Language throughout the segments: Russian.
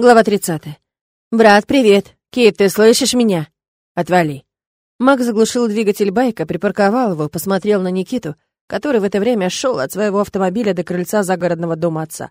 Глава 30. «Брат, привет! Кит, ты слышишь меня?» «Отвали!» Макс заглушил двигатель байка, припарковал его, посмотрел на Никиту, который в это время шел от своего автомобиля до крыльца загородного дома отца.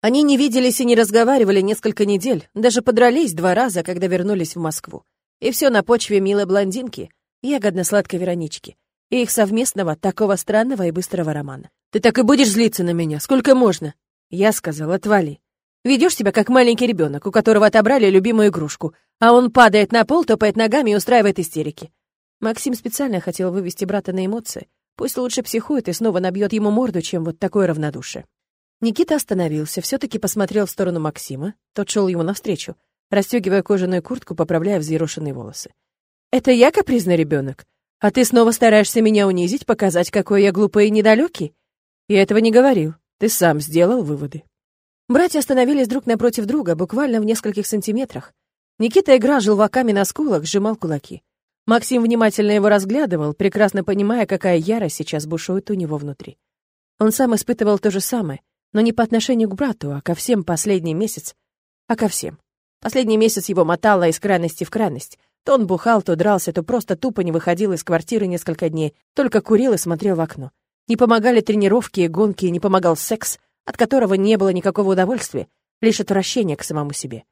Они не виделись и не разговаривали несколько недель, даже подрались два раза, когда вернулись в Москву. И все на почве милой блондинки, ягодно-сладкой Веронички, и их совместного, такого странного и быстрого романа. «Ты так и будешь злиться на меня? Сколько можно?» Я сказал, отвали. Ведешь себя как маленький ребенок, у которого отобрали любимую игрушку, а он падает на пол, топает ногами и устраивает истерики. Максим специально хотел вывести брата на эмоции. Пусть лучше психует и снова набьет ему морду, чем вот такое равнодушие. Никита остановился, все таки посмотрел в сторону Максима. Тот шел ему навстречу, расстегивая кожаную куртку, поправляя взъерошенные волосы. «Это я капризный ребенок? А ты снова стараешься меня унизить, показать, какой я глупый и недалекий? Я этого не говорил. Ты сам сделал выводы». Братья остановились друг напротив друга, буквально в нескольких сантиметрах. Никита играл желваками на скулах, сжимал кулаки. Максим внимательно его разглядывал, прекрасно понимая, какая ярость сейчас бушует у него внутри. Он сам испытывал то же самое, но не по отношению к брату, а ко всем последний месяц, а ко всем. Последний месяц его мотало из крайности в крайность. То он бухал, то дрался, то просто тупо не выходил из квартиры несколько дней, только курил и смотрел в окно. Не помогали тренировки и гонки, не помогал секс, от которого не было никакого удовольствия, лишь отвращение к самому себе.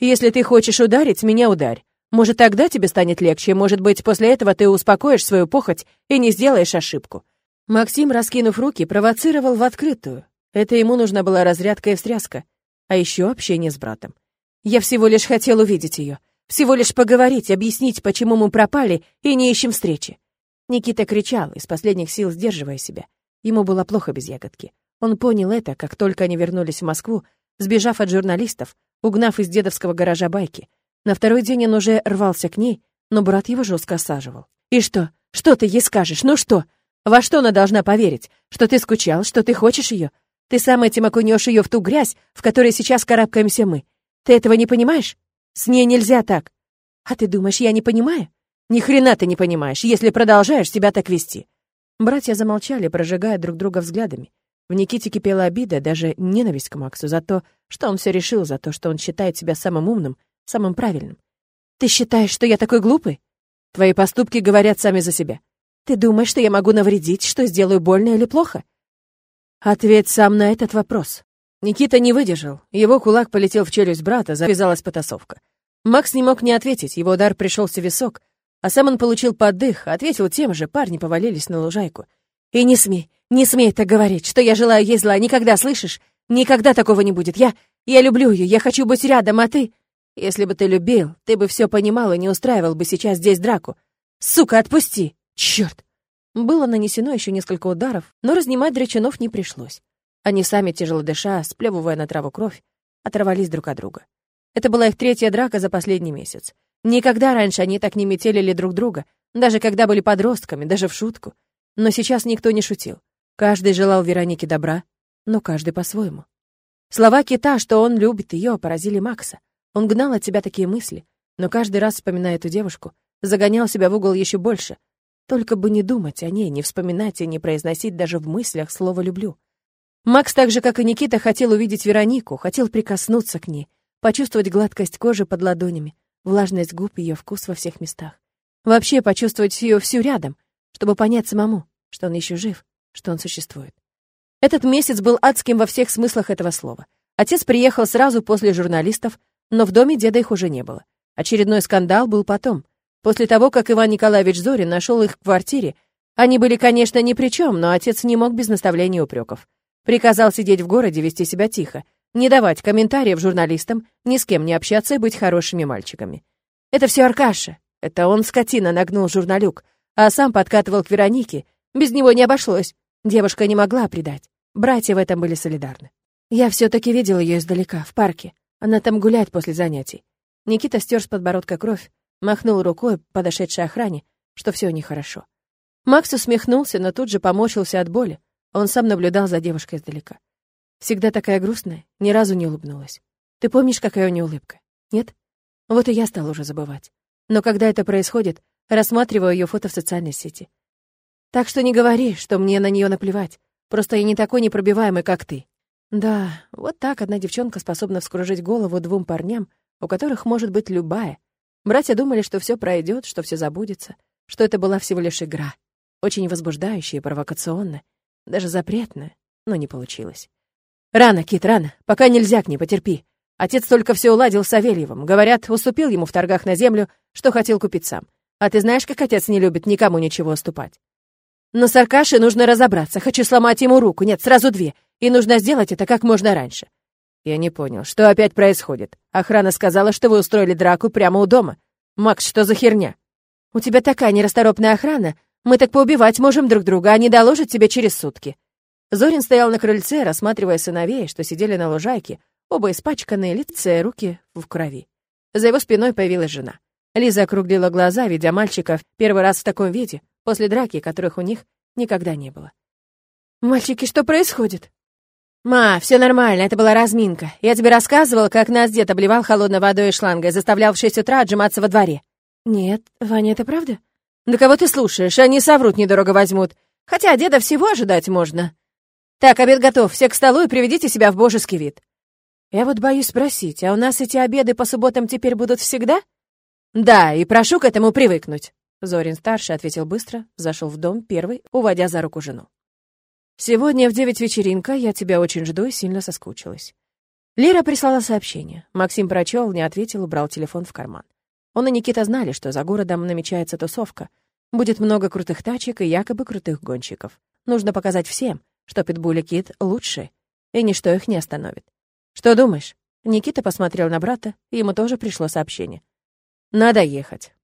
«Если ты хочешь ударить, меня ударь. Может, тогда тебе станет легче, может быть, после этого ты успокоишь свою похоть и не сделаешь ошибку». Максим, раскинув руки, провоцировал в открытую. Это ему нужна была разрядка и встряска, а еще общение с братом. «Я всего лишь хотел увидеть ее, всего лишь поговорить, объяснить, почему мы пропали и не ищем встречи». Никита кричал, из последних сил сдерживая себя. Ему было плохо без ягодки. Он понял это, как только они вернулись в Москву, сбежав от журналистов, угнав из дедовского гаража байки. На второй день он уже рвался к ней, но брат его жестко осаживал. «И что? Что ты ей скажешь? Ну что? Во что она должна поверить? Что ты скучал, что ты хочешь ее? Ты сам этим окунешь ее в ту грязь, в которой сейчас карабкаемся мы. Ты этого не понимаешь? С ней нельзя так. А ты думаешь, я не понимаю? Ни хрена ты не понимаешь, если продолжаешь себя так вести. Братья замолчали, прожигая друг друга взглядами. В Никите кипела обида, даже ненависть к Максу за то, что он все решил, за то, что он считает себя самым умным, самым правильным. «Ты считаешь, что я такой глупый? Твои поступки говорят сами за себя. Ты думаешь, что я могу навредить, что сделаю больно или плохо?» Ответь сам на этот вопрос. Никита не выдержал. Его кулак полетел в челюсть брата, завязалась потасовка. Макс не мог не ответить, его удар пришелся в висок, а сам он получил поддых, ответил тем же, парни повалились на лужайку. И не смей, не смей так говорить, что я желаю ей зла, никогда, слышишь? Никогда такого не будет. Я... я люблю ее, я хочу быть рядом, а ты... Если бы ты любил, ты бы все понимал и не устраивал бы сейчас здесь драку. Сука, отпусти! Черт! Было нанесено еще несколько ударов, но разнимать драчунов не пришлось. Они сами, тяжело дыша, сплевывая на траву кровь, оторвались друг от друга. Это была их третья драка за последний месяц. Никогда раньше они так не метелили друг друга, даже когда были подростками, даже в шутку. Но сейчас никто не шутил. Каждый желал Веронике добра, но каждый по-своему. Слова Кита, что он любит ее, поразили Макса. Он гнал от себя такие мысли, но каждый раз, вспоминая эту девушку, загонял себя в угол еще больше. Только бы не думать о ней, не вспоминать и не произносить даже в мыслях слово «люблю». Макс, так же, как и Никита, хотел увидеть Веронику, хотел прикоснуться к ней, почувствовать гладкость кожи под ладонями, влажность губ, ее вкус во всех местах. Вообще почувствовать ее всю рядом, чтобы понять самому, что он еще жив, что он существует. Этот месяц был адским во всех смыслах этого слова. Отец приехал сразу после журналистов, но в доме деда их уже не было. Очередной скандал был потом. После того, как Иван Николаевич Зорин нашел их в квартире, они были, конечно, ни при чем, но отец не мог без наставлений и упреков. Приказал сидеть в городе, вести себя тихо, не давать комментариев журналистам, ни с кем не общаться и быть хорошими мальчиками. Это все Аркаша. Это он, скотина, нагнул журналюк, а сам подкатывал к Веронике. Без него не обошлось. Девушка не могла предать. Братья в этом были солидарны. Я все таки видел ее издалека, в парке. Она там гуляет после занятий. Никита стер с подбородка кровь, махнул рукой подошедшей охране, что все нехорошо. Макс усмехнулся, но тут же поморщился от боли. Он сам наблюдал за девушкой издалека. Всегда такая грустная, ни разу не улыбнулась. Ты помнишь, какая у нее улыбка? Нет? Вот и я стал уже забывать. Но когда это происходит, рассматриваю ее фото в социальной сети. Так что не говори, что мне на нее наплевать. Просто я не такой непробиваемый, как ты. Да, вот так одна девчонка способна вскружить голову двум парням, у которых может быть любая. Братья думали, что все пройдет, что все забудется, что это была всего лишь игра. Очень возбуждающая и провокационная, даже запретная, но не получилось. «Рано, Кит, рано. Пока нельзя к ней, потерпи. Отец только все уладил с Савельевым. Говорят, уступил ему в торгах на землю, что хотел купить сам. А ты знаешь, как отец не любит никому ничего уступать. Но с Аркашей нужно разобраться. Хочу сломать ему руку. Нет, сразу две. И нужно сделать это как можно раньше. Я не понял, что опять происходит. Охрана сказала, что вы устроили драку прямо у дома. Макс, что за херня? У тебя такая нерасторопная охрана. Мы так поубивать можем друг друга, а не доложат тебе через сутки. Зорин стоял на крыльце, рассматривая сыновей, что сидели на лужайке, оба испачканные, лица и руки в крови. За его спиной появилась жена. Лиза округлила глаза, видя мальчика первый раз в таком виде, после драки, которых у них никогда не было. «Мальчики, что происходит?» «Ма, все нормально, это была разминка. Я тебе рассказывала, как нас дед обливал холодной водой и шлангой, заставлял в шесть утра отжиматься во дворе». «Нет, Ваня, это правда?» «Да кого ты слушаешь? Они соврут, недорого возьмут. Хотя деда всего ожидать можно». «Так, обед готов. Все к столу и приведите себя в божеский вид». «Я вот боюсь спросить, а у нас эти обеды по субботам теперь будут всегда?» «Да, и прошу к этому привыкнуть». Зорин-старший ответил быстро, зашел в дом первый, уводя за руку жену. «Сегодня в девять вечеринка, я тебя очень жду и сильно соскучилась». Лера прислала сообщение. Максим прочел, не ответил, убрал телефон в карман. Он и Никита знали, что за городом намечается тусовка. Будет много крутых тачек и якобы крутых гонщиков. Нужно показать всем, что Питбуль и Кит лучшие, и ничто их не остановит. «Что думаешь?» Никита посмотрел на брата, и ему тоже пришло сообщение. «Надо ехать».